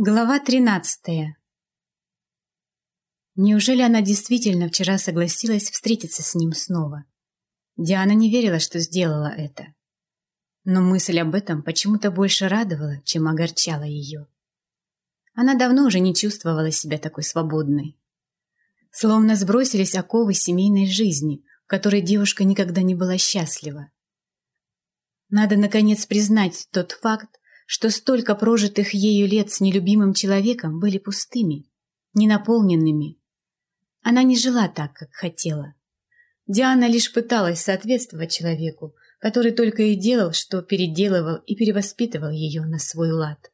Глава тринадцатая Неужели она действительно вчера согласилась встретиться с ним снова? Диана не верила, что сделала это. Но мысль об этом почему-то больше радовала, чем огорчала ее. Она давно уже не чувствовала себя такой свободной. Словно сбросились оковы семейной жизни, в которой девушка никогда не была счастлива. Надо, наконец, признать тот факт, что столько прожитых ею лет с нелюбимым человеком были пустыми, ненаполненными. Она не жила так, как хотела. Диана лишь пыталась соответствовать человеку, который только и делал, что переделывал и перевоспитывал ее на свой лад.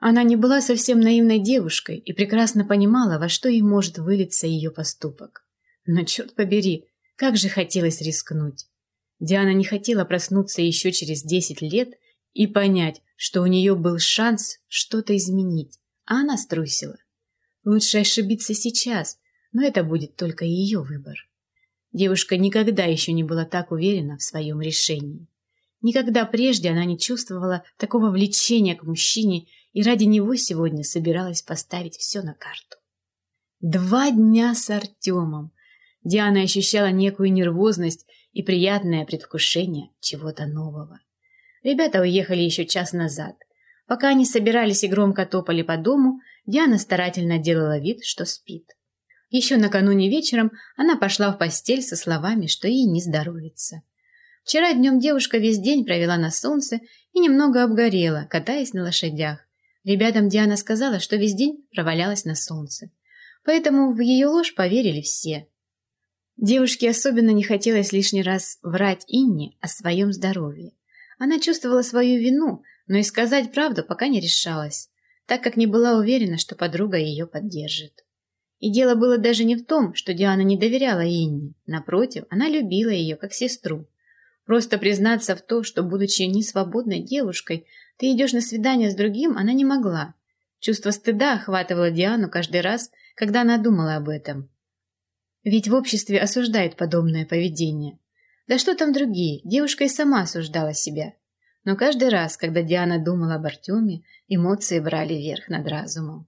Она не была совсем наивной девушкой и прекрасно понимала, во что ей может вылиться ее поступок. Но, черт побери, как же хотелось рискнуть. Диана не хотела проснуться еще через десять лет и понять, что у нее был шанс что-то изменить, а она струсила. Лучше ошибиться сейчас, но это будет только ее выбор. Девушка никогда еще не была так уверена в своем решении. Никогда прежде она не чувствовала такого влечения к мужчине и ради него сегодня собиралась поставить все на карту. Два дня с Артемом. Диана ощущала некую нервозность и приятное предвкушение чего-то нового. Ребята уехали еще час назад. Пока они собирались и громко топали по дому, Диана старательно делала вид, что спит. Еще накануне вечером она пошла в постель со словами, что ей не здоровится. Вчера днем девушка весь день провела на солнце и немного обгорела, катаясь на лошадях. Ребятам Диана сказала, что весь день провалялась на солнце. Поэтому в ее ложь поверили все. Девушке особенно не хотелось лишний раз врать Инне о своем здоровье. Она чувствовала свою вину, но и сказать правду пока не решалась, так как не была уверена, что подруга ее поддержит. И дело было даже не в том, что Диана не доверяла Инне. Напротив, она любила ее как сестру. Просто признаться в то, что, будучи несвободной девушкой, ты идешь на свидание с другим, она не могла. Чувство стыда охватывало Диану каждый раз, когда она думала об этом. Ведь в обществе осуждают подобное поведение. Да что там другие, девушка и сама осуждала себя. Но каждый раз, когда Диана думала об Артеме, эмоции брали верх над разумом.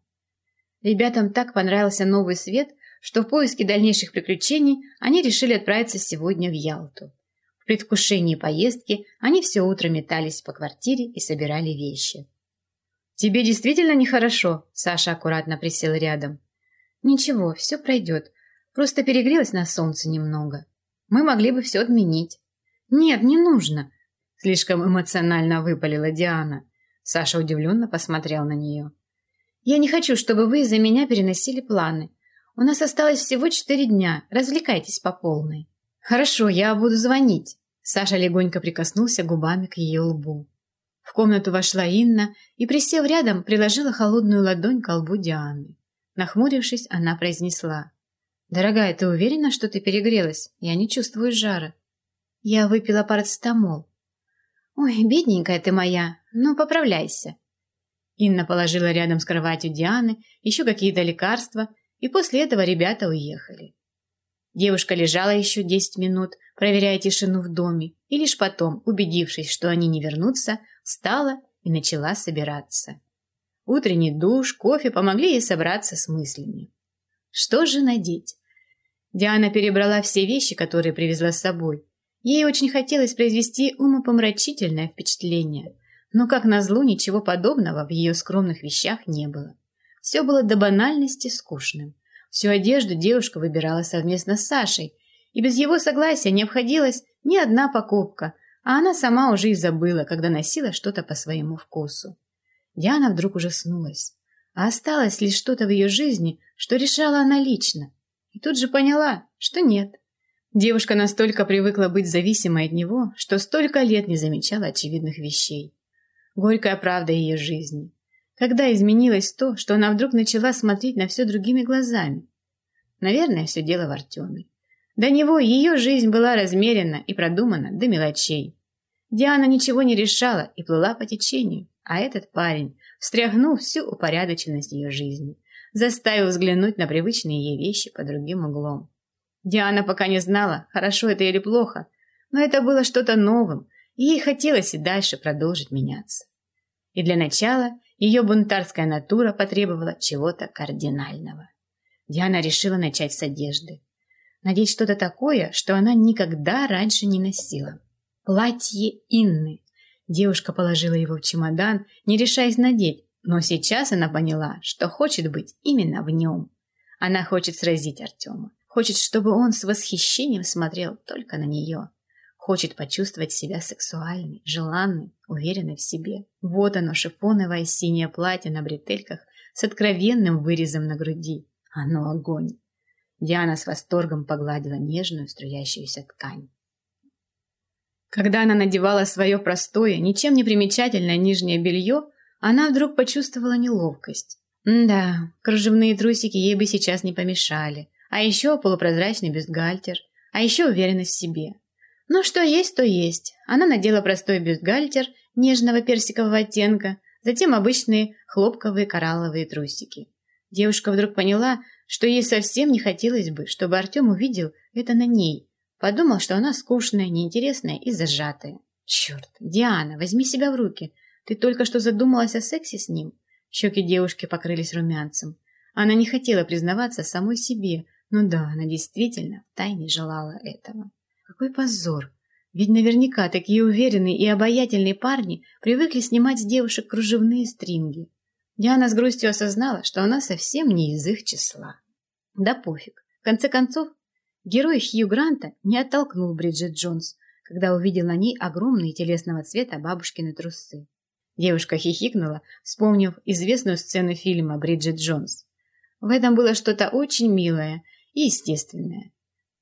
Ребятам так понравился новый свет, что в поиске дальнейших приключений они решили отправиться сегодня в Ялту. В предвкушении поездки они все утро метались по квартире и собирали вещи. «Тебе действительно нехорошо?» Саша аккуратно присел рядом. «Ничего, все пройдет. Просто перегрелась на солнце немного. Мы могли бы все отменить. Нет, не нужно. Слишком эмоционально выпалила Диана. Саша удивленно посмотрел на нее. Я не хочу, чтобы вы из-за меня переносили планы. У нас осталось всего четыре дня. Развлекайтесь по полной. Хорошо, я буду звонить. Саша легонько прикоснулся губами к ее лбу. В комнату вошла Инна и, присев рядом, приложила холодную ладонь к лбу Дианы. Нахмурившись, она произнесла. «Дорогая, ты уверена, что ты перегрелась? Я не чувствую жара». «Я выпила парацетамол». «Ой, бедненькая ты моя, ну поправляйся». Инна положила рядом с кроватью Дианы еще какие-то лекарства, и после этого ребята уехали. Девушка лежала еще десять минут, проверяя тишину в доме, и лишь потом, убедившись, что они не вернутся, встала и начала собираться. Утренний душ, кофе помогли ей собраться с мыслями. Что же надеть? Диана перебрала все вещи, которые привезла с собой. Ей очень хотелось произвести умопомрачительное впечатление, но, как назло, ничего подобного в ее скромных вещах не было. Все было до банальности скучным. Всю одежду девушка выбирала совместно с Сашей, и без его согласия не обходилась ни одна покупка, а она сама уже и забыла, когда носила что-то по своему вкусу. Диана вдруг ужаснулась, а осталось лишь что-то в ее жизни, что решала она лично – и тут же поняла, что нет. Девушка настолько привыкла быть зависимой от него, что столько лет не замечала очевидных вещей. Горькая правда ее жизни. Когда изменилось то, что она вдруг начала смотреть на все другими глазами? Наверное, все дело в Артеме. До него ее жизнь была размерена и продумана до мелочей. Диана ничего не решала и плыла по течению, а этот парень встряхнул всю упорядоченность ее жизни – заставил взглянуть на привычные ей вещи под другим углом. Диана пока не знала, хорошо это или плохо, но это было что-то новым, и ей хотелось и дальше продолжить меняться. И для начала Ее бунтарская натура потребовала чего-то кардинального. Диана решила начать с одежды. Надеть что-то такое, что она никогда раньше не носила. Платье Инны. Девушка положила его в чемодан, не решаясь надеть, но сейчас она поняла, что хочет быть именно в нем. Она хочет сразить Артема. Хочет, чтобы он с восхищением смотрел только на нее. Хочет почувствовать себя сексуальной, желанной, уверенной в себе. Вот оно, шифоновое синее платье на бретельках с откровенным вырезом на груди. Оно огонь. Диана с восторгом погладила нежную струящуюся ткань. Когда она надевала свое простое, ничем не примечательное нижнее белье, она вдруг почувствовала неловкость. Да, кружевные трусики ей бы сейчас не помешали. А еще полупрозрачный бюстгальтер. А еще уверенность в себе. Ну, что есть, то есть. Она надела простой бюстгальтер нежного персикового оттенка, затем обычные хлопковые коралловые трусики. Девушка вдруг поняла, что ей совсем не хотелось бы, чтобы Артем увидел это на ней. Подумал, что она скучная, неинтересная и зажатая. Черт, Диана, возьми себя в руки. Ты только что задумалась о сексе с ним. Щеки девушки покрылись румянцем. Она не хотела признаваться самой себе, но да, она действительно втайне желала этого. Какой позор! Ведь наверняка такие уверенные и обаятельные парни привыкли снимать с девушек кружевные стринги. Диана с грустью осознала, что она совсем не из их числа. Да пофиг. В конце концов, герой Хью Гранта не оттолкнул Бриджит Джонс, когда увидел на ней огромные телесного цвета бабушкины трусы. Девушка хихикнула, вспомнив известную сцену фильма «Бриджит Джонс». В этом было что-то очень милое и естественное.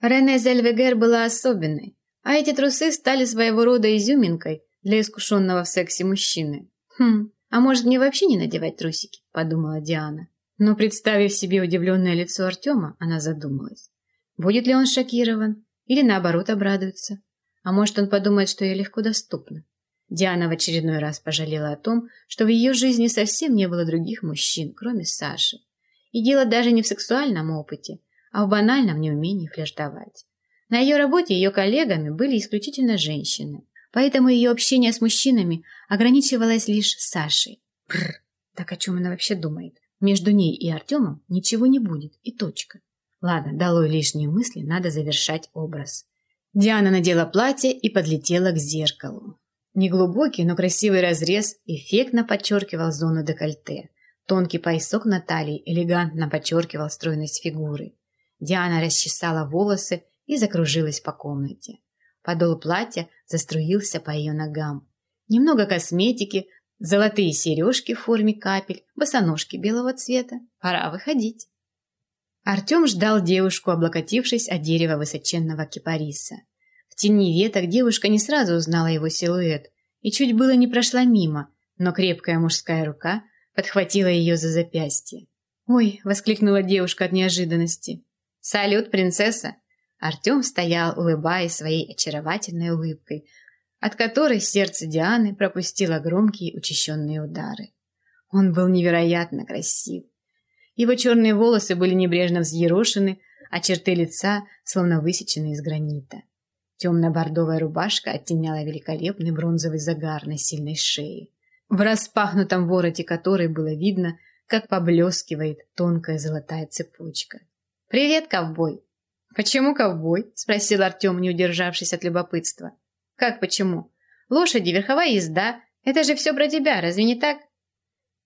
Рене Зельвегер была особенной, а эти трусы стали своего рода изюминкой для искушенного в сексе мужчины. «Хм, а может мне вообще не надевать трусики?» – подумала Диана. Но, представив себе удивленное лицо Артема, она задумалась. Будет ли он шокирован или, наоборот, обрадуется? А может, он подумает, что я легко доступна? Диана в очередной раз пожалела о том, что в ее жизни совсем не было других мужчин, кроме Саши. И дело даже не в сексуальном опыте, а в банальном неумении флиртовать. На ее работе ее коллегами были исключительно женщины, поэтому ее общение с мужчинами ограничивалось лишь Сашей. Бррр, так о чем она вообще думает? Между ней и Артемом ничего не будет, и точка. Ладно, долой лишние мысли, надо завершать образ. Диана надела платье и подлетела к зеркалу. Неглубокий, но красивый разрез эффектно подчеркивал зону декольте. Тонкий поясок на талии элегантно подчеркивал стройность фигуры. Диана расчесала волосы и закружилась по комнате. Подол платья заструился по ее ногам. Немного косметики, золотые сережки в форме капель, босоножки белого цвета. Пора выходить. Артем ждал девушку, облокотившись о дерево высоченного кипариса тени веток девушка не сразу узнала его силуэт и чуть было не прошла мимо, но крепкая мужская рука подхватила ее за запястье. «Ой!» — воскликнула девушка от неожиданности. «Салют, принцесса!» Артем стоял, улыбаясь своей очаровательной улыбкой, от которой сердце Дианы пропустило громкие учащенные удары. Он был невероятно красив. Его черные волосы были небрежно взъерошены, а черты лица словно высечены из гранита. Темно-бордовая рубашка оттеняла великолепный бронзовый загар на сильной шее, в распахнутом вороте которой было видно, как поблескивает тонкая золотая цепочка. «Привет, ковбой!» «Почему ковбой?» – спросил Артем, не удержавшись от любопытства. «Как почему? Лошади, верховая езда – это же все про тебя, разве не так?»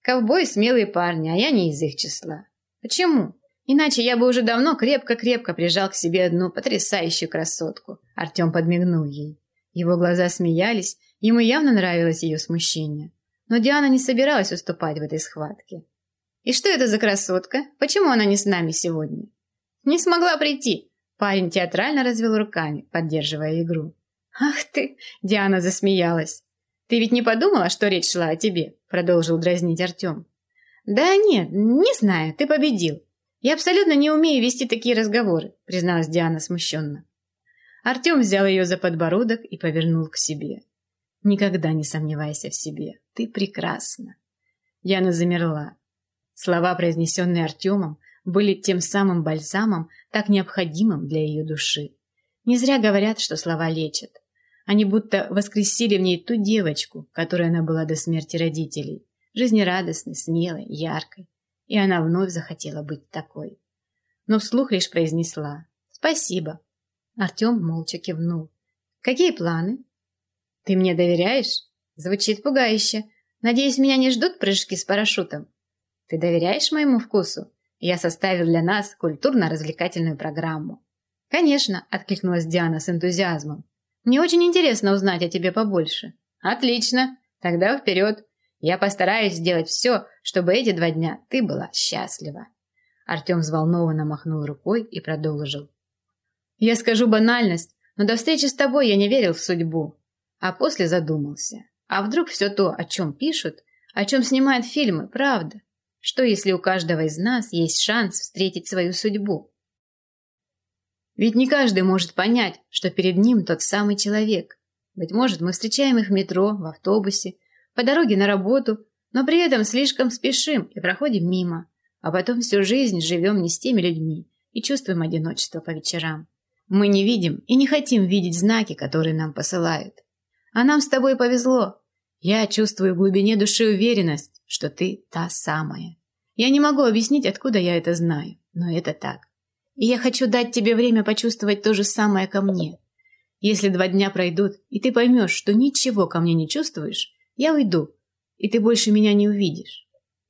«Ковбои – смелые парни, а я не из их числа. Почему?» Иначе я бы уже давно крепко-крепко прижал к себе одну потрясающую красотку. Артем подмигнул ей. Его глаза смеялись, ему явно нравилось ее смущение. Но Диана не собиралась уступать в этой схватке. «И что это за красотка? Почему она не с нами сегодня?» «Не смогла прийти!» Парень театрально развел руками, поддерживая игру. «Ах ты!» – Диана засмеялась. «Ты ведь не подумала, что речь шла о тебе?» – продолжил дразнить Артем. «Да нет, не знаю, ты победил. «Я абсолютно не умею вести такие разговоры», — призналась Диана смущенно. Артем взял ее за подбородок и повернул к себе. «Никогда не сомневайся в себе. Ты прекрасна». Диана замерла. Слова, произнесенные Артемом, были тем самым бальзамом, так необходимым для ее души. Не зря говорят, что слова лечат. Они будто воскресили в ней ту девочку, которой она была до смерти родителей. жизнерадостной, смелой, яркой. И она вновь захотела быть такой. Но вслух лишь произнесла «Спасибо». Артем молча кивнул. «Какие планы?» «Ты мне доверяешь?» Звучит пугающе. «Надеюсь, меня не ждут прыжки с парашютом?» «Ты доверяешь моему вкусу?» Я составил для нас культурно-развлекательную программу. «Конечно», – откликнулась Диана с энтузиазмом. «Мне очень интересно узнать о тебе побольше». «Отлично. Тогда вперед. Я постараюсь сделать все, чтобы эти два дня ты была счастлива». Артем взволнованно махнул рукой и продолжил. «Я скажу банальность, но до встречи с тобой я не верил в судьбу. А после задумался. А вдруг все то, о чем пишут, о чем снимают фильмы, правда? Что если у каждого из нас есть шанс встретить свою судьбу? Ведь не каждый может понять, что перед ним тот самый человек. Быть может, мы встречаем их в метро, в автобусе, по дороге на работу, но при этом слишком спешим и проходим мимо, а потом всю жизнь живем не с теми людьми и чувствуем одиночество по вечерам. Мы не видим и не хотим видеть знаки, которые нам посылают. А нам с тобой повезло. Я чувствую в глубине души уверенность, что ты та самая. Я не могу объяснить, откуда я это знаю, но это так. И я хочу дать тебе время почувствовать то же самое ко мне. Если два дня пройдут, и ты поймешь, что ничего ко мне не чувствуешь, я уйду, и ты больше меня не увидишь».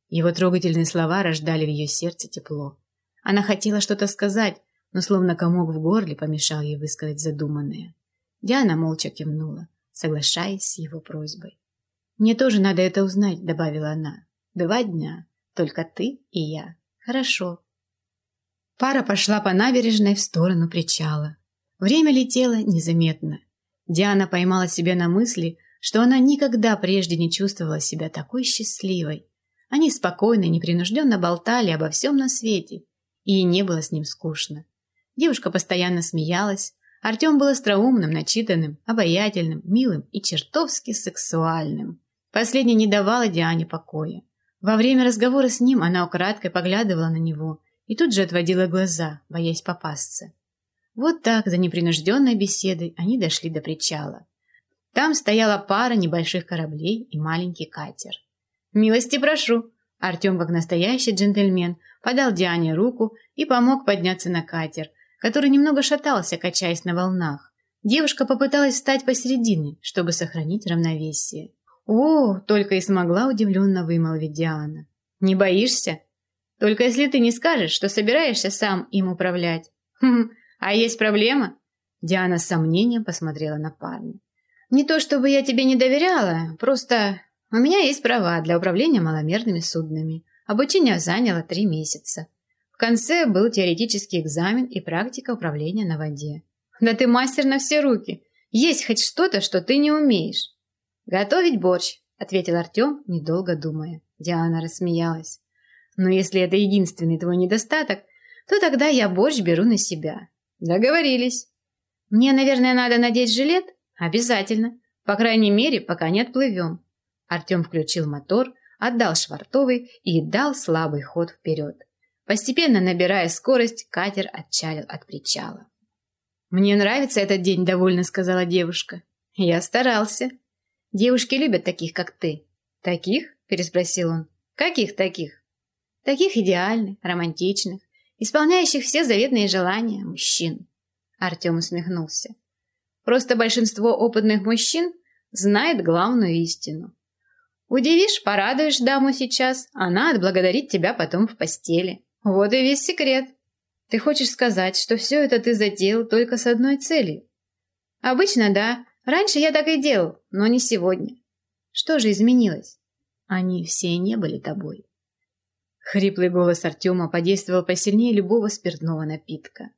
Его трогательные слова рождали в ее сердце тепло. Она хотела что-то сказать, но словно комок в горле помешал ей высказать задуманное. Диана молча кивнула, соглашаясь с его просьбой. «Мне тоже надо это узнать», — добавила она. «Два дня. Только ты и я. Хорошо». Пара пошла по набережной в сторону причала. Время летело незаметно. Диана поймала себя на мысли, что она никогда прежде не чувствовала себя такой счастливой. Они спокойно и непринужденно болтали обо всем на свете, и ей не было с ним скучно. Девушка постоянно смеялась, Артем был остроумным, начитанным, обаятельным, милым и чертовски сексуальным. Последнее не давало Диане покоя. Во время разговора с ним она украдкой поглядывала на него и тут же отводила глаза, боясь попасться. Вот так, за непринужденной беседой, они дошли до причала. Там стояла пара небольших кораблей и маленький катер. «Милости прошу!» Артем, как настоящий джентльмен, подал Диане руку и помог подняться на катер, который немного шатался, качаясь на волнах. Девушка попыталась встать посередине, чтобы сохранить равновесие. «О!» – только и смогла удивленно вымолвить Диана. «Не боишься?» «Только если ты не скажешь, что собираешься сам им управлять». «Хм, а есть проблема?» Диана с сомнением посмотрела на парня. «Не то чтобы я тебе не доверяла, просто у меня есть права для управления маломерными суднами. Обучение заняло три месяца. Конце был теоретический экзамен и практика управления на воде. Да ты мастер на все руки. Есть хоть что-то, что ты не умеешь. «Готовить борщ», — ответил Артем, недолго думая. Диана рассмеялась. «Но если это единственный твой недостаток, то тогда я борщ беру на себя». «Договорились». «Мне, наверное, надо надеть жилет?» «Обязательно. По крайней мере, пока не отплывем». Артем включил мотор, отдал швартовый и дал слабый ход вперед. Постепенно набирая скорость, катер отчалил от причала. «Мне нравится этот день», — довольно сказала девушка. «Я старался», Девушки любят таких, как ты. Таких? переспросил он. Каких таких? Таких идеальных, романтичных, исполняющих все заветные желания мужчин. Артем усмехнулся. Просто большинство опытных мужчин знает главную истину. Удивишь, порадуешь даму сейчас, она отблагодарит тебя потом в постели. Вот и весь секрет. Ты хочешь сказать, что все это ты затеял только с одной целью? Обычно да, Раньше я так и делал, но не сегодня. Что же изменилось? Они все не были тобой. Хриплый голос Артема подействовал посильнее любого спиртного напитка.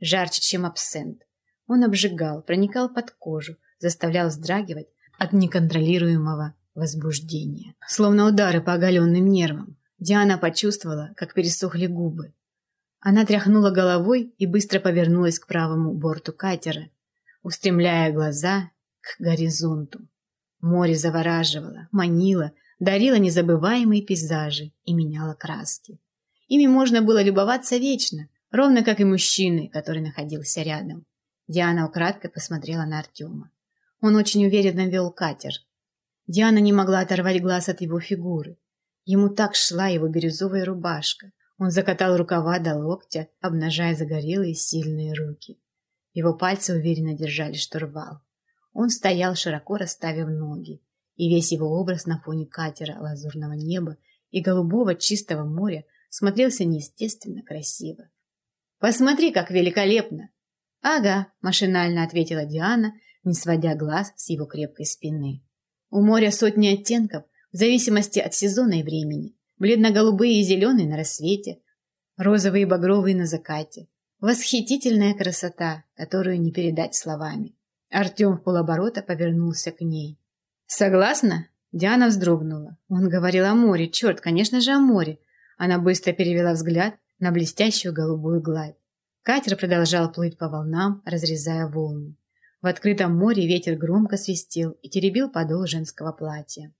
Жарче, чем абсент. Он обжигал, проникал под кожу, заставлял вздрагивать от неконтролируемого возбуждения. Словно удары по оголенным нервам. Диана почувствовала, как пересохли губы. Она тряхнула головой и быстро повернулась к правому борту катера, устремляя глаза к горизонту. Море завораживало, манило, дарило незабываемые пейзажи и меняло краски. Ими можно было любоваться вечно, ровно как и мужчины, который находился рядом. Диана украдкой посмотрела на Артема. Он очень уверенно вел катер. Диана не могла оторвать глаз от его фигуры. Ему так шла его бирюзовая рубашка. Он закатал рукава до локтя, обнажая загорелые сильные руки. Его пальцы уверенно держали штурвал. Он стоял, широко расставив ноги, и весь его образ на фоне катера, лазурного неба и голубого чистого моря смотрелся неестественно красиво. «Посмотри, как великолепно!» «Ага», – машинально ответила Диана, не сводя глаз с его крепкой спины. «У моря сотни оттенков, в зависимости от сезона и времени. Бледно-голубые и зеленые на рассвете, розовые и багровые на закате. Восхитительная красота, которую не передать словами. Артем в полоборота повернулся к ней. «Согласна?» Диана вздрогнула. Он говорил о море. Черт, конечно же, о море. Она быстро перевела взгляд на блестящую голубую гладь. Катер продолжал плыть по волнам, разрезая волны. В открытом море ветер громко свистел и теребил подол женского платья.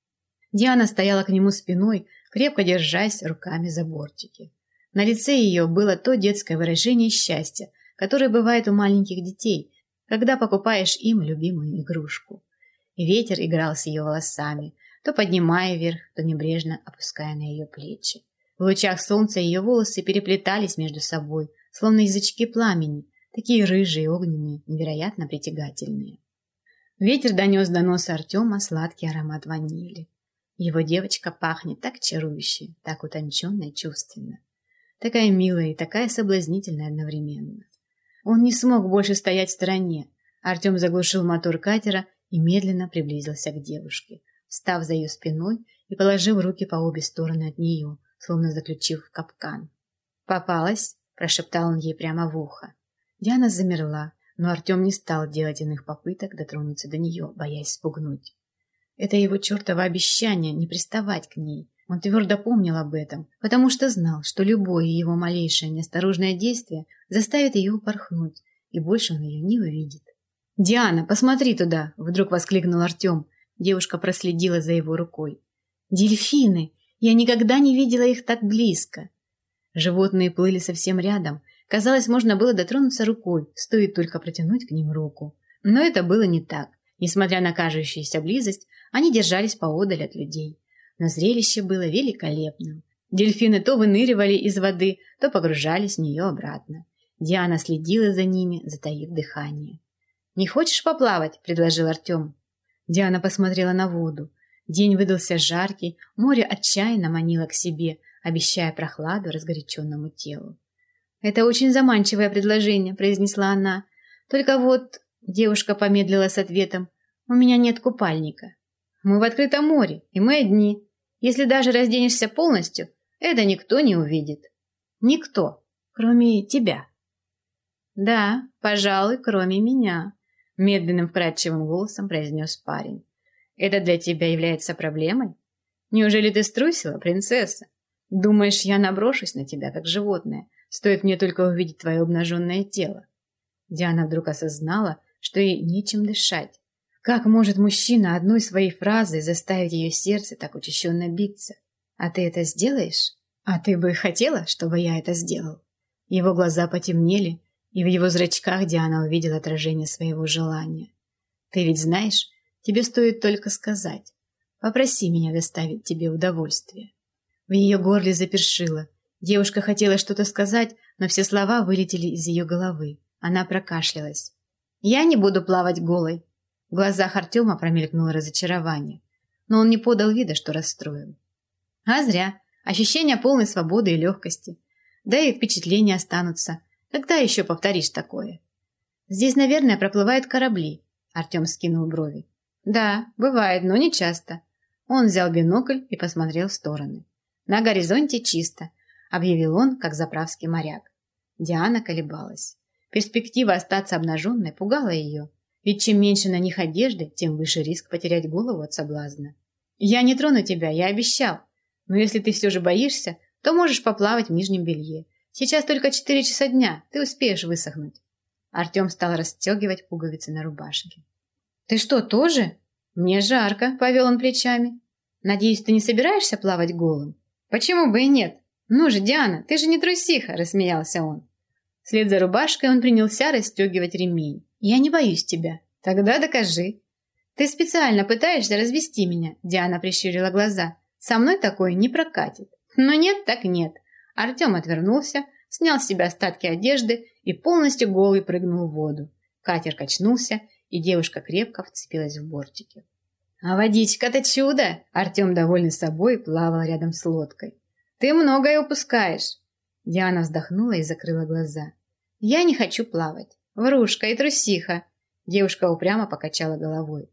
Диана стояла к нему спиной, крепко держась руками за бортики. На лице ее было то детское выражение счастья, которое бывает у маленьких детей, когда покупаешь им любимую игрушку. ветер играл с ее волосами, то поднимая вверх, то небрежно опуская на ее плечи. В лучах солнца ее волосы переплетались между собой, словно язычки пламени, такие рыжие, огненные, невероятно притягательные. Ветер донес до носа Артема сладкий аромат ванили. Его девочка пахнет так чарующе, так утонченно и чувственно. Такая милая и такая соблазнительная одновременно. Он не смог больше стоять в стороне. Артем заглушил мотор катера и медленно приблизился к девушке, став за ее спиной и положив руки по обе стороны от нее, словно заключив капкан. «Попалась?» – прошептал он ей прямо в ухо. Диана замерла, но Артем не стал делать иных попыток дотронуться до нее, боясь спугнуть. Это его чертово обещание не приставать к ней. Он твердо помнил об этом, потому что знал, что любое его малейшее неосторожное действие заставит ее упорхнуть, и больше он ее не увидит. «Диана, посмотри туда!» – вдруг воскликнул Артем. Девушка проследила за его рукой. «Дельфины! Я никогда не видела их так близко!» Животные плыли совсем рядом. Казалось, можно было дотронуться рукой, стоит только протянуть к ним руку. Но это было не так. Несмотря на кажущуюся близость, они держались поодаль от людей. Но зрелище было великолепным. Дельфины то выныривали из воды, то погружались в нее обратно. Диана следила за ними, затаив дыхание. «Не хочешь поплавать?» – предложил Артем. Диана посмотрела на воду. День выдался жаркий, море отчаянно манило к себе, обещая прохладу разгоряченному телу. «Это очень заманчивое предложение», – произнесла она. «Только вот Девушка помедлила с ответом. «У меня нет купальника. Мы в открытом море, и мы одни. Если даже разденешься полностью, это никто не увидит. Никто, кроме тебя». «Да, пожалуй, кроме меня», — медленным вкрадчивым голосом произнес парень. «Это для тебя является проблемой? Неужели ты струсила, принцесса? Думаешь, я наброшусь на тебя, как животное? Стоит мне только увидеть твое обнаженное тело?» Диана вдруг осознала, что ей нечем дышать. Как может мужчина одной своей фразой заставить ее сердце так учащенно биться? А ты это сделаешь? А ты бы хотела, чтобы я это сделал? Его глаза потемнели, и в его зрачках Диана увидела отражение своего желания. Ты ведь знаешь, тебе стоит только сказать. Попроси меня доставить тебе удовольствие. В ее горле запершило. Девушка хотела что-то сказать, но все слова вылетели из ее головы. Она прокашлялась. Я не буду плавать голой. В глазах Артема промелькнуло разочарование, но он не подал вида, что расстроен. А зря. Ощущение полной свободы и легкости. Да и впечатления останутся. Когда еще повторишь такое? Здесь, наверное, проплывают корабли. Артем скинул брови. Да, бывает, но не часто. Он взял бинокль и посмотрел в стороны. На горизонте чисто, объявил он, как заправский моряк. Диана колебалась. Перспектива остаться обнаженной пугала ее, ведь чем меньше на них одежды, тем выше риск потерять голову от соблазна. «Я не трону тебя, я обещал. Но если ты все же боишься, то можешь поплавать в нижнем белье. Сейчас только четыре часа дня, ты успеешь высохнуть». Артем стал расстегивать пуговицы на рубашке. «Ты что, тоже?» «Мне жарко», — повел он плечами. «Надеюсь, ты не собираешься плавать голым?» «Почему бы и нет?» «Ну же, Диана, ты же не трусиха», — рассмеялся он. Вслед за рубашкой он принялся расстегивать ремень. «Я не боюсь тебя». «Тогда докажи». Ты специально пытаешься развести меня, Диана прищурила глаза. Со мной такое не прокатит. Но нет, так нет. Артем отвернулся, снял с себя остатки одежды и полностью голый прыгнул в воду. Катер качнулся, и девушка крепко вцепилась в бортики. «А водичка-то чудо!» Артем, довольный собой, плавал рядом с лодкой. «Ты многое упускаешь!» Диана вздохнула и закрыла глаза. «Я не хочу плавать. Врушка и трусиха!» Девушка упрямо покачала головой.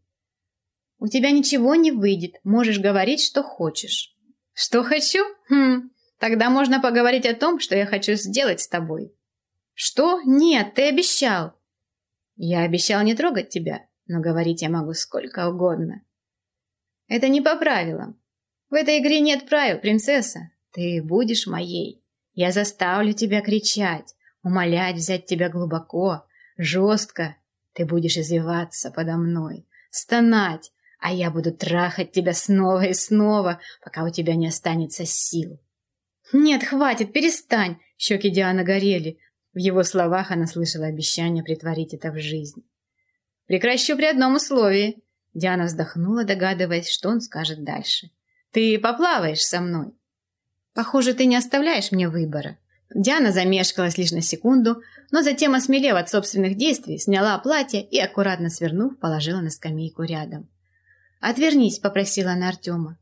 «У тебя ничего не выйдет. Можешь говорить, что хочешь». «Что хочу? Хм, тогда можно поговорить о том, что я хочу сделать с тобой». «Что? Нет, ты обещал!» «Я обещал не трогать тебя, но говорить я могу сколько угодно». «Это не по правилам. В этой игре нет правил, принцесса. Ты будешь моей. Я заставлю тебя кричать, умолять взять тебя глубоко, жестко. Ты будешь извиваться подо мной, стонать, а я буду трахать тебя снова и снова, пока у тебя не останется сил. Нет, хватит, перестань. Щеки Дианы горели. В его словах она слышала обещание притворить это в жизнь. Прекращу при одном условии. Диана вздохнула, догадываясь, что он скажет дальше. Ты поплаваешь со мной. Похоже, ты не оставляешь мне выбора. Диана замешкалась лишь на секунду, но затем, осмелев от собственных действий, сняла платье и, аккуратно свернув, положила на скамейку рядом. «Отвернись», — попросила она Артема.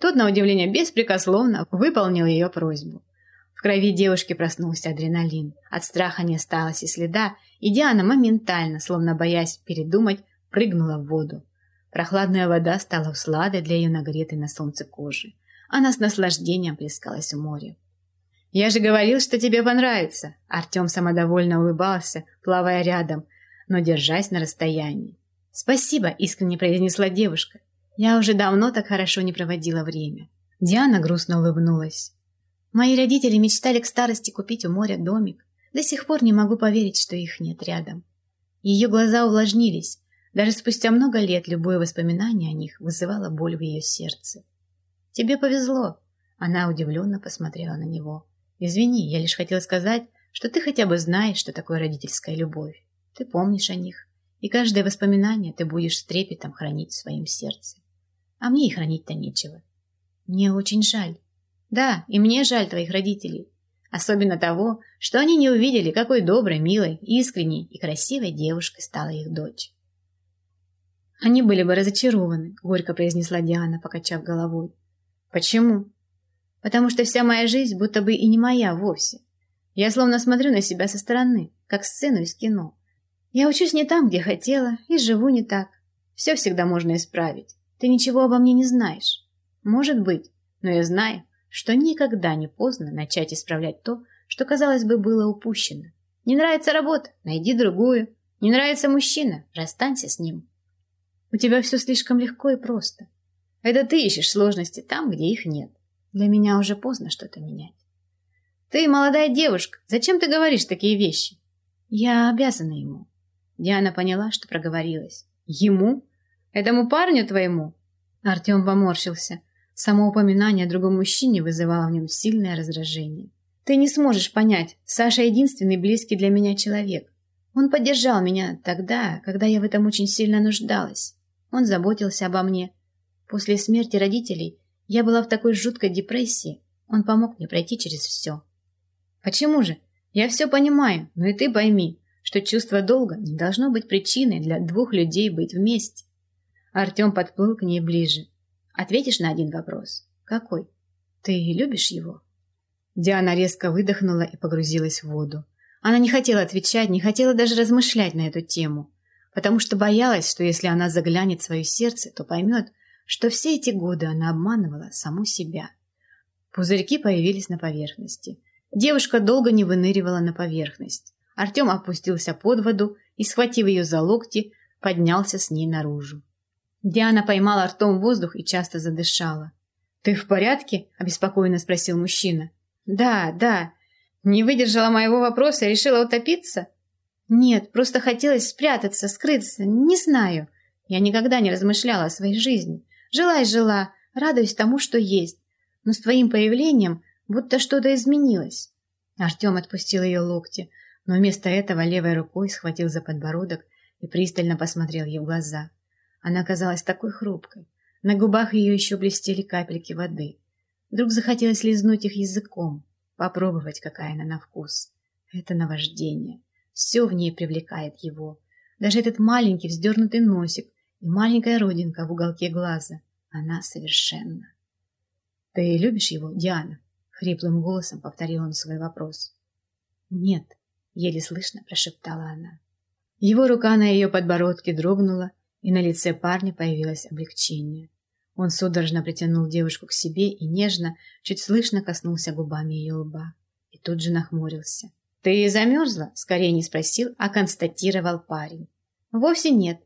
Тот, на удивление, беспрекословно выполнил ее просьбу. В крови девушки проснулся адреналин. От страха не осталось и следа, и Диана моментально, словно боясь передумать, прыгнула в воду. Прохладная вода стала усладой для ее нагретой на солнце кожи. Она с наслаждением плескалась в море. «Я же говорил, что тебе понравится!» Артем самодовольно улыбался, плавая рядом, но держась на расстоянии. «Спасибо!» – искренне произнесла девушка. «Я уже давно так хорошо не проводила время». Диана грустно улыбнулась. «Мои родители мечтали к старости купить у моря домик. До сих пор не могу поверить, что их нет рядом». Ее глаза увлажнились. Даже спустя много лет любое воспоминание о них вызывало боль в ее сердце. Тебе повезло. Она удивленно посмотрела на него. Извини, я лишь хотела сказать, что ты хотя бы знаешь, что такое родительская любовь. Ты помнишь о них, и каждое воспоминание ты будешь с трепетом хранить в своем сердце. А мне и хранить-то нечего. Мне очень жаль. Да, и мне жаль твоих родителей. Особенно того, что они не увидели, какой доброй, милой, искренней и красивой девушкой стала их дочь. Они были бы разочарованы, горько произнесла Диана, покачав головой. Почему? Потому что вся моя жизнь будто бы и не моя вовсе. Я словно смотрю на себя со стороны, как сцену из кино. Я учусь не там, где хотела, и живу не так. Все всегда можно исправить. Ты ничего обо мне не знаешь. Может быть, но я знаю, что никогда не поздно начать исправлять то, что, казалось бы, было упущено. Не нравится работа? Найди другую. Не нравится мужчина? Расстанься с ним. У тебя все слишком легко и просто. Это ты ищешь сложности там, где их нет. Для меня уже поздно что-то менять. Ты молодая девушка, зачем ты говоришь такие вещи? Я обязана ему. Диана поняла, что проговорилась. Ему? Этому парню твоему? Артем поморщился. Само упоминание о другом мужчине вызывало в нем сильное раздражение. Ты не сможешь понять, Саша единственный близкий для меня человек. Он поддержал меня тогда, когда я в этом очень сильно нуждалась. Он заботился обо мне, После смерти родителей я была в такой жуткой депрессии. Он помог мне пройти через все. Почему же? Я все понимаю, но и ты пойми, что чувство долга не должно быть причиной для двух людей быть вместе. Артем подплыл к ней ближе. Ответишь на один вопрос. Какой? Ты любишь его? Диана резко выдохнула и погрузилась в воду. Она не хотела отвечать, не хотела даже размышлять на эту тему, потому что боялась, что если она заглянет в свое сердце, то поймет, что все эти годы она обманывала саму себя. Пузырьки появились на поверхности. Девушка долго не выныривала на поверхность. Артем опустился под воду и, схватив ее за локти, поднялся с ней наружу. Диана поймала ртом воздух и часто задышала. «Ты в порядке?» – обеспокоенно спросил мужчина. «Да, да. Не выдержала моего вопроса и решила утопиться?» «Нет, просто хотелось спрятаться, скрыться, не знаю. Я никогда не размышляла о своей жизни. Жила и жила, радуясь тому, что есть. Но с твоим появлением будто что-то изменилось. Артем отпустил ее локти, но вместо этого левой рукой схватил за подбородок и пристально посмотрел ей в глаза. Она казалась такой хрупкой. На губах ее еще блестели капельки воды. Вдруг захотелось лизнуть их языком, попробовать, какая она на вкус. Это наваждение. Все в ней привлекает его. Даже этот маленький вздернутый носик и маленькая родинка в уголке глаза. Она совершенна. «Ты любишь его, Диана?» — хриплым голосом повторил он свой вопрос. «Нет», — еле слышно прошептала она. Его рука на ее подбородке дрогнула, и на лице парня появилось облегчение. Он судорожно притянул девушку к себе и нежно, чуть слышно коснулся губами ее лба. И тут же нахмурился. «Ты замерзла?» — скорее не спросил, а констатировал парень. «Вовсе нет.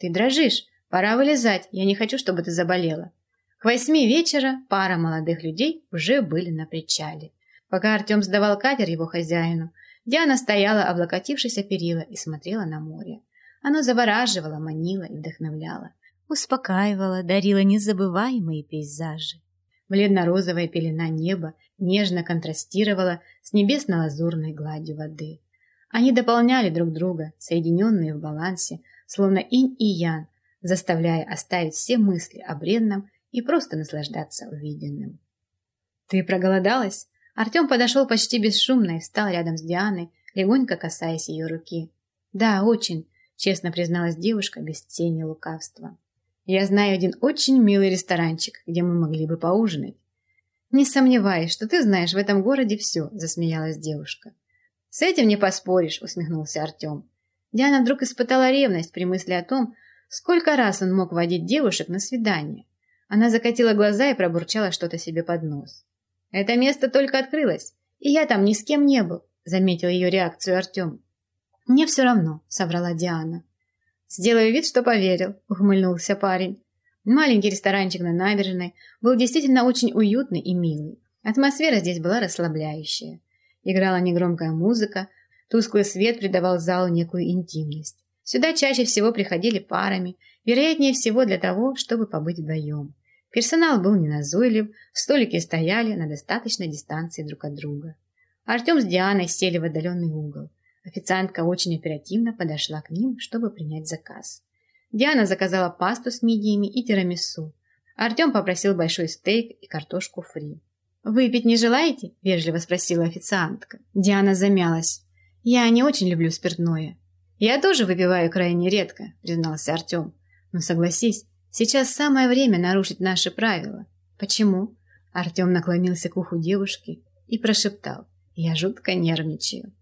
Ты дрожишь. Пора вылезать. Я не хочу, чтобы ты заболела». К восьми вечера пара молодых людей уже были на причале. Пока Артем сдавал катер его хозяину, Диана стояла, облокотившись о перила, и смотрела на море. Оно завораживало, манило и вдохновляло. Успокаивало, дарило незабываемые пейзажи. Бледно-розовая пелена неба нежно контрастировала с небесно-лазурной гладью воды. Они дополняли друг друга, соединенные в балансе, словно инь и ян, заставляя оставить все мысли о бренном и просто наслаждаться увиденным. «Ты проголодалась?» Артем подошел почти бесшумно и встал рядом с Дианой, легонько касаясь ее руки. «Да, очень», — честно призналась девушка без тени лукавства. «Я знаю один очень милый ресторанчик, где мы могли бы поужинать». «Не сомневаюсь, что ты знаешь в этом городе все», — засмеялась девушка. «С этим не поспоришь», — усмехнулся Артем. Диана вдруг испытала ревность при мысли о том, сколько раз он мог водить девушек на свидание. Она закатила глаза и пробурчала что-то себе под нос. «Это место только открылось, и я там ни с кем не был», — заметил ее реакцию Артем. «Мне все равно», — соврала Диана. «Сделаю вид, что поверил», — ухмыльнулся парень. Маленький ресторанчик на набережной был действительно очень уютный и милый. Атмосфера здесь была расслабляющая. Играла негромкая музыка, тусклый свет придавал залу некую интимность. Сюда чаще всего приходили парами, вероятнее всего для того, чтобы побыть вдвоем. Персонал был неназойлив, столики стояли на достаточной дистанции друг от друга. Артем с Дианой сели в отдаленный угол. Официантка очень оперативно подошла к ним, чтобы принять заказ. Диана заказала пасту с мидиями и тирамису. Артем попросил большой стейк и картошку фри. «Выпить не желаете?» – вежливо спросила официантка. Диана замялась. «Я не очень люблю спиртное». «Я тоже выпиваю крайне редко», – признался Артем. «Но согласись, Сейчас самое время нарушить наши правила. Почему? Артем наклонился к уху девушки и прошептал. Я жутко нервничаю.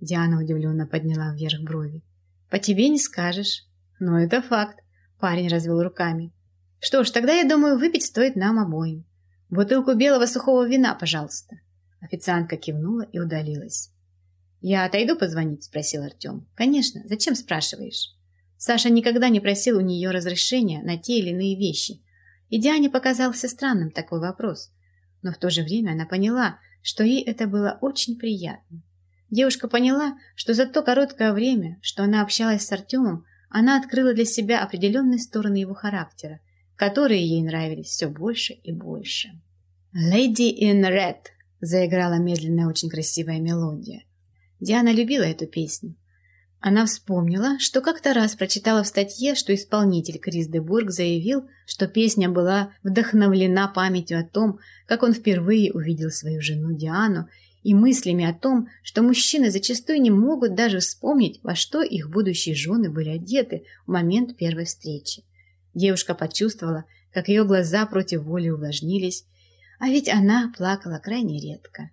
Диана удивленно подняла вверх брови. По тебе не скажешь. Но это факт. Парень развел руками. Что ж, тогда я думаю, выпить стоит нам обоим. Бутылку белого сухого вина, пожалуйста. Официантка кивнула и удалилась. «Я отойду позвонить?» – спросил Артем. «Конечно. Зачем спрашиваешь?» Саша никогда не просил у нее разрешения на те или иные вещи. И Диане показался странным такой вопрос. Но в то же время она поняла, что ей это было очень приятно. Девушка поняла, что за то короткое время, что она общалась с Артемом, она открыла для себя определенные стороны его характера, которые ей нравились все больше и больше. «Lady in Red» заиграла медленная очень красивая мелодия. Диана любила эту песню. Она вспомнила, что как-то раз прочитала в статье, что исполнитель Крис де Бург заявил, что песня была вдохновлена памятью о том, как он впервые увидел свою жену Диану, и мыслями о том, что мужчины зачастую не могут даже вспомнить, во что их будущие жены были одеты в момент первой встречи. Девушка почувствовала, как ее глаза против воли увлажнились, а ведь она плакала крайне редко.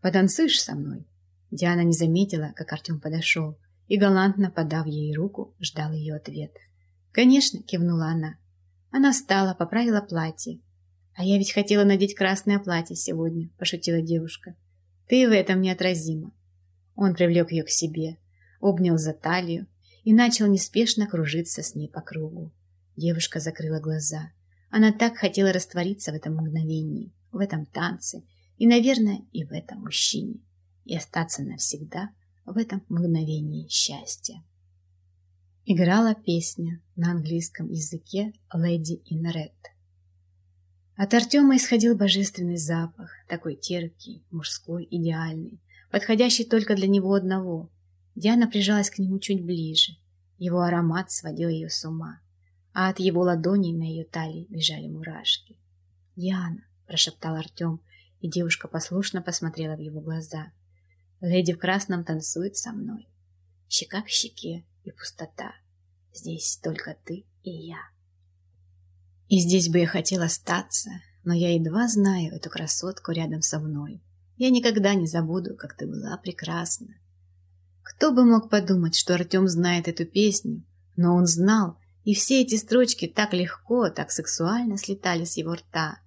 «Потанцуешь со мной?» Диана не заметила, как Артем подошел и, галантно подав ей руку, ждал ее ответ. «Конечно», — кивнула она. Она встала, поправила платье. «А я ведь хотела надеть красное платье сегодня», — пошутила девушка. «Ты в этом неотразима». Он привлек ее к себе, обнял за талию и начал неспешно кружиться с ней по кругу. Девушка закрыла глаза. Она так хотела раствориться в этом мгновении, в этом танце и, наверное, и в этом мужчине, и остаться навсегда — в этом мгновении счастья. Играла песня на английском языке «Lady in Red». От Артема исходил божественный запах, такой терпкий, мужской, идеальный, подходящий только для него одного. Диана прижалась к нему чуть ближе. Его аромат сводил ее с ума. а от его ладоней на ее талии бежали мурашки. «Диана», — прошептал Артем, и девушка послушно посмотрела в его глаза. «Леди в красном танцует со мной. Щека к щеке и пустота. Здесь только ты и я». И здесь бы я хотела остаться, но я едва знаю эту красотку рядом со мной. Я никогда не забуду, как ты была прекрасна. Кто бы мог подумать, что Артем знает эту песню, но он знал, и все эти строчки так легко, так сексуально слетали с его рта.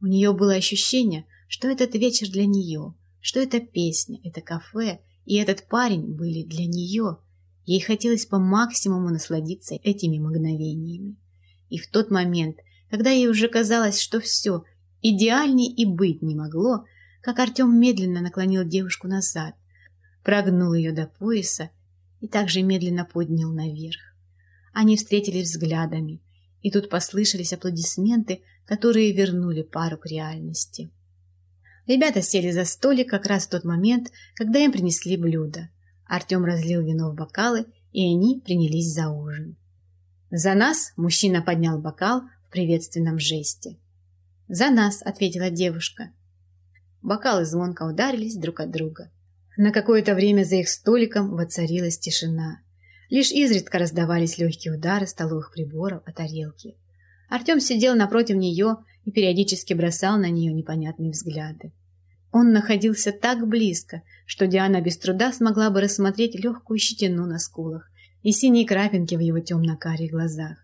У нее было ощущение, что этот вечер для нее, что эта песня, это кафе и этот парень были для нее. Ей хотелось по максимуму насладиться этими мгновениями. И в тот момент, когда ей уже казалось, что все, идеальней и быть не могло, как Артем медленно наклонил девушку назад, прогнул ее до пояса и также медленно поднял наверх. Они встретились взглядами, и тут послышались аплодисменты, которые вернули пару к реальности. Ребята сели за столик как раз в тот момент, когда им принесли блюдо. Артем разлил вино в бокалы, и они принялись за ужин. «За нас!» – мужчина поднял бокал в приветственном жесте. «За нас!» – ответила девушка. Бокалы звонко ударились друг от друга. На какое-то время за их столиком воцарилась тишина. Лишь изредка раздавались легкие удары столовых приборов о тарелки. Артем сидел напротив нее и периодически бросал на нее непонятные взгляды. Он находился так близко, что Диана без труда смогла бы рассмотреть легкую щетину на скулах и синие крапинки в его темно-карих глазах.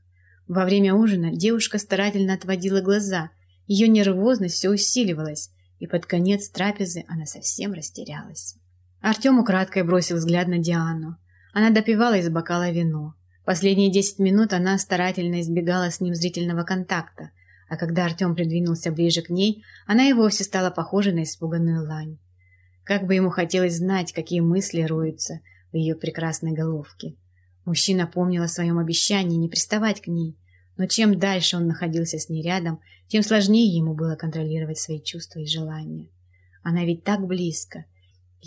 Во время ужина девушка старательно отводила глаза, ее нервозность все усиливалась, и под конец трапезы она совсем растерялась. Артем украдкой бросил взгляд на Диану. Она допивала из бокала вино. Последние десять минут она старательно избегала с ним зрительного контакта, а когда Артем придвинулся ближе к ней, она и вовсе стала похожа на испуганную лань. Как бы ему хотелось знать, какие мысли роются в ее прекрасной головке. Мужчина помнил о своем обещании не приставать к ней, но чем дальше он находился с ней рядом, тем сложнее ему было контролировать свои чувства и желания. Она ведь так близко,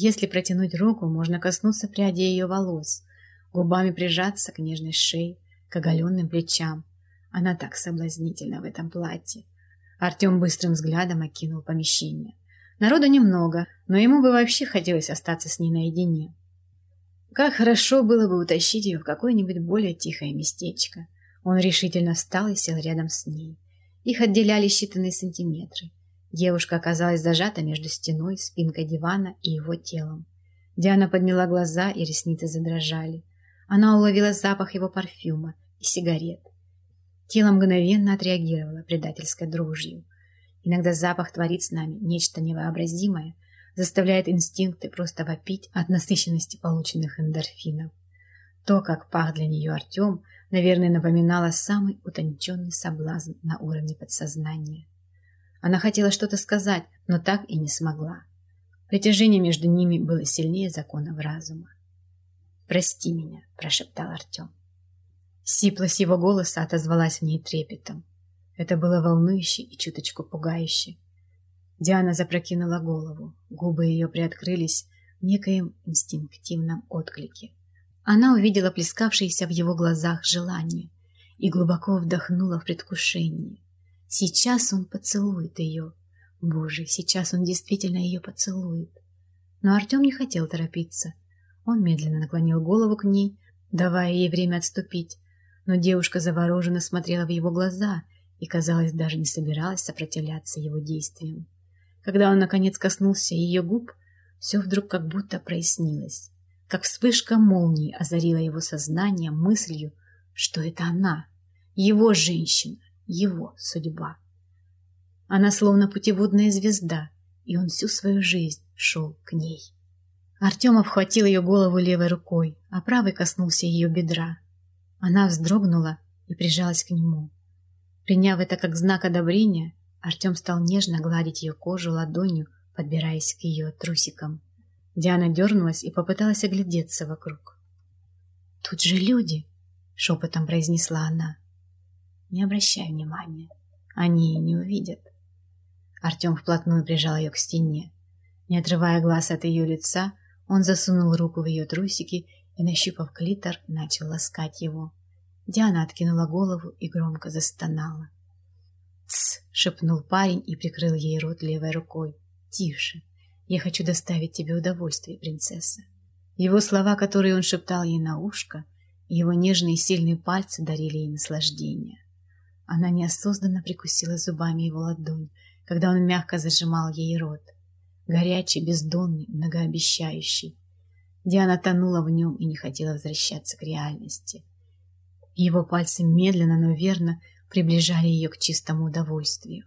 если протянуть руку, можно коснуться пряди ее волос, губами прижаться к нежной шее, к оголенным плечам. Она так соблазнительна в этом платье. Артем быстрым взглядом окинул помещение. Народу немного, но ему бы вообще хотелось остаться с ней наедине. Как хорошо было бы утащить ее в какое-нибудь более тихое местечко. Он решительно встал и сел рядом с ней. Их отделяли считанные сантиметры. Девушка оказалась зажата между стеной, спинкой дивана и его телом. Диана подняла глаза, и ресницы задрожали. Она уловила запах его парфюма и сигарет. Тело мгновенно отреагировало предательской дрожью. Иногда запах творит с нами нечто невообразимое, заставляет инстинкты просто вопить от насыщенности полученных эндорфинов. То, как пах для нее Артем, наверное, напоминало самый утонченный соблазн на уровне подсознания. Она хотела что-то сказать, но так и не смогла. Притяжение между ними было сильнее законов разума. «Прости меня», – прошептал Артем. Сиплость его голоса отозвалась в ней трепетом. Это было волнующе и чуточку пугающе. Диана запрокинула голову, губы ее приоткрылись в некоем инстинктивном отклике. Она увидела плескавшееся в его глазах желание и глубоко вдохнула в предвкушении. Сейчас он поцелует ее. Боже, сейчас он действительно ее поцелует. Но Артем не хотел торопиться. Он медленно наклонил голову к ней, давая ей время отступить. Но девушка завороженно смотрела в его глаза и, казалось, даже не собиралась сопротивляться его действиям. Когда он, наконец, коснулся ее губ, все вдруг как будто прояснилось. Как вспышка молнии озарила его сознание мыслью, что это она, его женщина, его судьба. Она словно путеводная звезда, и он всю свою жизнь шел к ней. Артем обхватил ее голову левой рукой, а правой коснулся ее бедра. Она вздрогнула и прижалась к нему. Приняв это как знак одобрения, Артем стал нежно гладить ее кожу ладонью, подбираясь к ее трусикам. Диана дернулась и попыталась оглядеться вокруг. «Тут же люди!» — шепотом произнесла она. Не обращай внимания. Они не увидят. Артем вплотную прижал ее к стене. Не отрывая глаз от ее лица, он засунул руку в ее трусики и, нащупав клитор, начал ласкать его. Диана откинула голову и громко застонала. «Тсс!» — шепнул парень и прикрыл ей рот левой рукой. «Тише! Я хочу доставить тебе удовольствие, принцесса!» Его слова, которые он шептал ей на ушко, его нежные сильные пальцы дарили ей наслаждение. Она неосознанно прикусила зубами его ладонь, когда он мягко зажимал ей рот. Горячий, бездонный, многообещающий. Диана тонула в нем и не хотела возвращаться к реальности. Его пальцы медленно, но верно приближали ее к чистому удовольствию.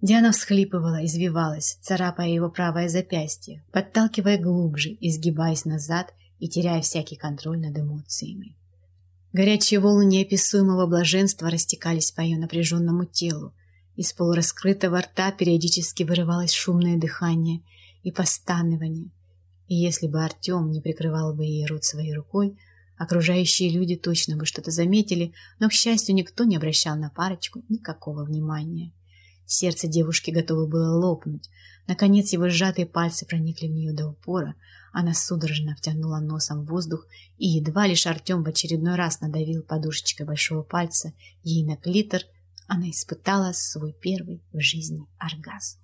Диана всхлипывала, извивалась, царапая его правое запястье, подталкивая глубже, изгибаясь назад и теряя всякий контроль над эмоциями. Горячие волны неописуемого блаженства растекались по ее напряженному телу. Из полураскрытого рта периодически вырывалось шумное дыхание и постанывание. И если бы Артем не прикрывал бы ей рот своей рукой, окружающие люди точно бы что-то заметили, но, к счастью, никто не обращал на парочку никакого внимания. Сердце девушки готово было лопнуть. Наконец его сжатые пальцы проникли в нее до упора, она судорожно втянула носом воздух, и едва лишь Артем в очередной раз надавил подушечкой большого пальца ей на клитор, она испытала свой первый в жизни оргазм.